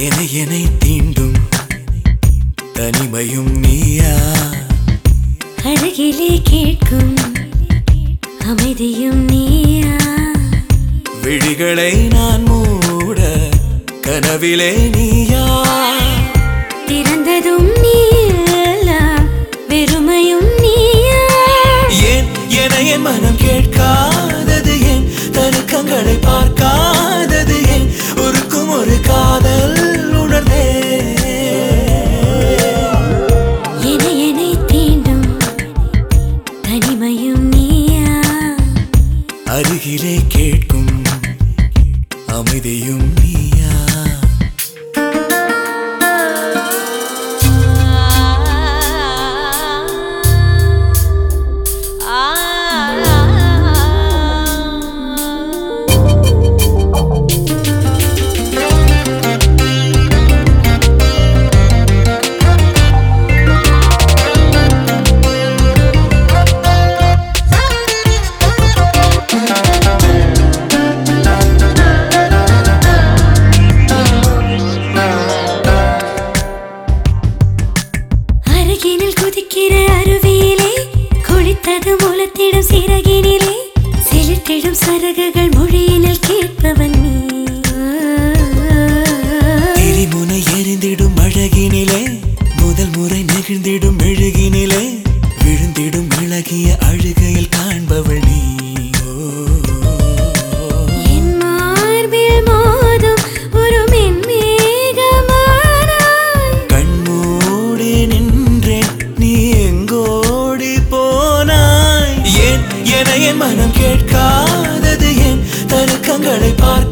என என்னை தீண்டும். தனிமையும் நீயா? அழகிலே கேட்கும் அமைதியும் நீயா? விழிகளை நான் மூட கனவிலே நீயா அருகிலே கேட்கும் அமைதியும் நீ சிறகினில் குதிக்கிற அருவியிலே குளித்தது மூலத்திடும் சிறகினிலே செலுத்திடும் சரகுகள் மொழியினில் கேட்பவன் நீ. திரிமுனை எரிந்திடும் அழகினிலே முதல் முறை நெகிழ்ந்திடும் மெழுகினிலே விழுந்திடும் அழகிய அழுகையில் காண்பவள் நீ. என் மனம் கேட்காதது என் தருக்கங்களை பார்க்க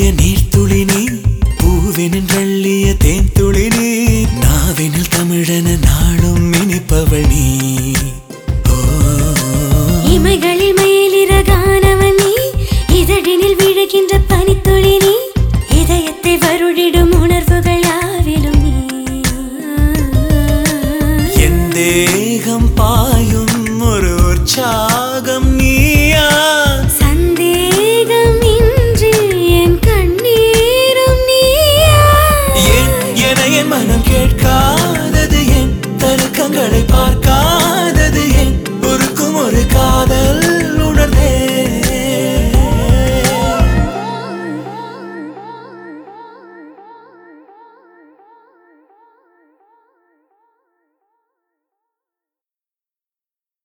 மெல்லிய நீர்த்துளி நீ பூவினில் வெள்ளிய தேன்துளி நீ நாவினில் தமிழன நாளும் இனிப்பவள் நீ இமைகளில் மயிலிறகானவன் நீ இதழினில் விழுகின்ற பனித்துளி நீ இதயத்தை வருடிடும் உணர்வுகள் யாவிலும் நீ தேகம் பாயும் ஒரு உற்சாகம்